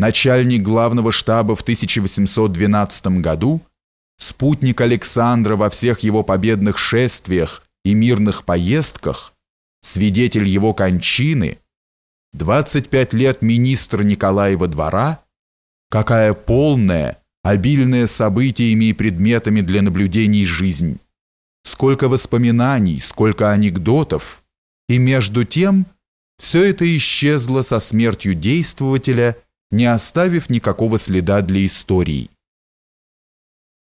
начальник главного штаба в 1812 году, спутник Александра во всех его победных шествиях и мирных поездках, свидетель его кончины, 25 лет министр Николаева двора, какая полная, обильная событиями и предметами для наблюдений жизнь, сколько воспоминаний, сколько анекдотов, и между тем все это исчезло со смертью действователя, не оставив никакого следа для истории.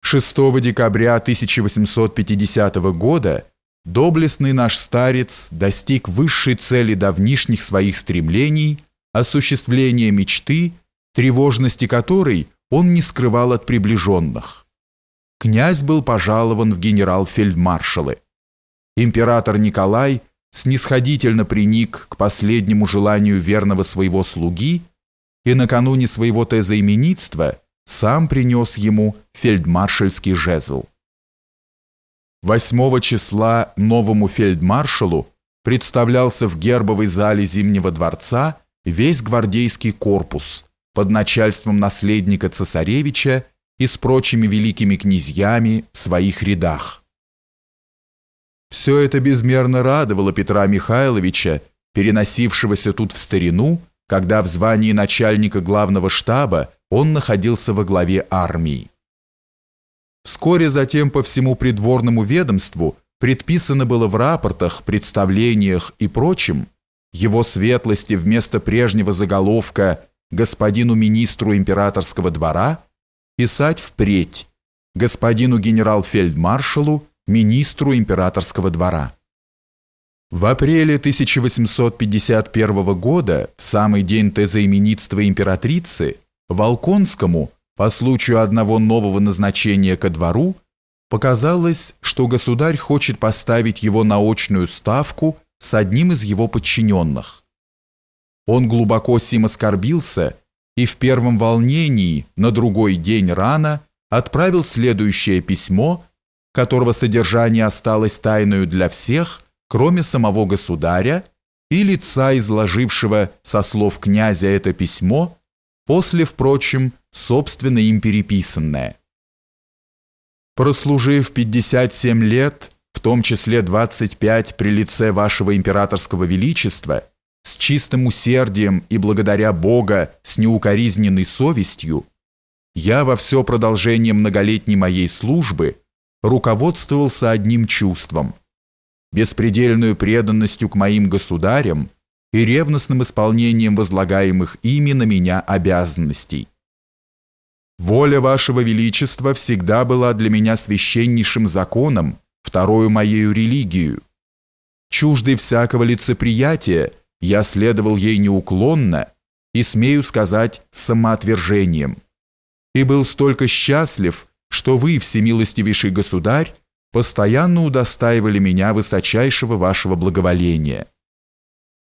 6 декабря 1850 года доблестный наш старец достиг высшей цели давнишних своих стремлений, осуществления мечты, тревожности которой он не скрывал от приближенных. Князь был пожалован в генерал-фельдмаршалы. Император Николай снисходительно приник к последнему желанию верного своего слуги и накануне своего тезоименитства сам принес ему фельдмаршальский жезл. 8 числа новому фельдмаршалу представлялся в гербовой зале Зимнего дворца весь гвардейский корпус под начальством наследника цесаревича и с прочими великими князьями в своих рядах. Все это безмерно радовало Петра Михайловича, переносившегося тут в старину, когда в звании начальника главного штаба он находился во главе армии. Вскоре затем по всему придворному ведомству предписано было в рапортах, представлениях и прочем его светлости вместо прежнего заголовка «господину министру императорского двора» писать впредь «господину генерал-фельдмаршалу, министру императорского двора». В апреле 1851 года, в самый день тезоименитства императрицы, Волконскому по случаю одного нового назначения ко двору, показалось, что государь хочет поставить его на очную ставку с одним из его подчиненных. Он глубоко сим оскорбился и в первом волнении на другой день рано отправил следующее письмо, которого содержание осталось тайною для всех, кроме самого государя и лица, изложившего со слов князя это письмо, после, впрочем, собственно им переписанное. Прослужив 57 лет, в том числе 25 при лице вашего императорского величества, с чистым усердием и благодаря Бога с неукоризненной совестью, я во все продолжение многолетней моей службы руководствовался одним чувством – беспредельную преданностью к моим государям и ревностным исполнением возлагаемых ими на меня обязанностей. Воля вашего величества всегда была для меня священнейшим законом, вторую моею религию. Чуждый всякого лицеприятия, я следовал ей неуклонно и, смею сказать, самоотвержением. И был столько счастлив, что вы, всемилостивейший государь, постоянно удостаивали меня высочайшего вашего благоволения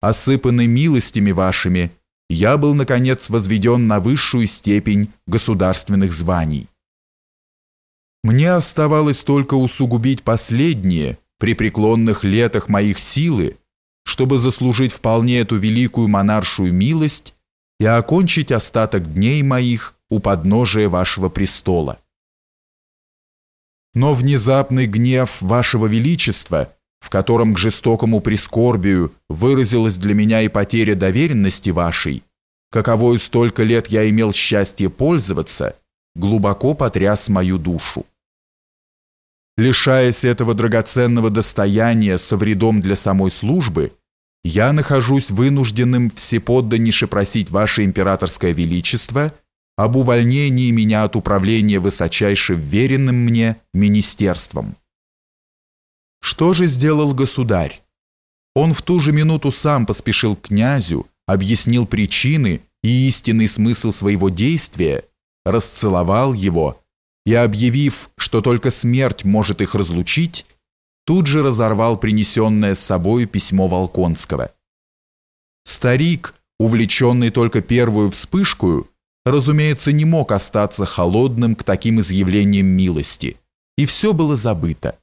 осыпанный милостями вашими, я был, наконец, возведен на высшую степень государственных званий. Мне оставалось только усугубить последние при преклонных летах моих силы, чтобы заслужить вполне эту великую монаршую милость и окончить остаток дней моих у подножия вашего престола. Но внезапный гнев вашего величества – в котором к жестокому прискорбию выразилась для меня и потеря доверенности вашей, каковою столько лет я имел счастье пользоваться, глубоко потряс мою душу. Лишаясь этого драгоценного достояния со вредом для самой службы, я нахожусь вынужденным всеподданнейше просить ваше императорское величество об увольнении меня от управления высочайше вверенным мне министерством. Что же сделал государь? Он в ту же минуту сам поспешил к князю, объяснил причины и истинный смысл своего действия, расцеловал его и, объявив, что только смерть может их разлучить, тут же разорвал принесенное с собой письмо Волконского. Старик, увлеченный только первую вспышкою, разумеется, не мог остаться холодным к таким изъявлениям милости, и все было забыто.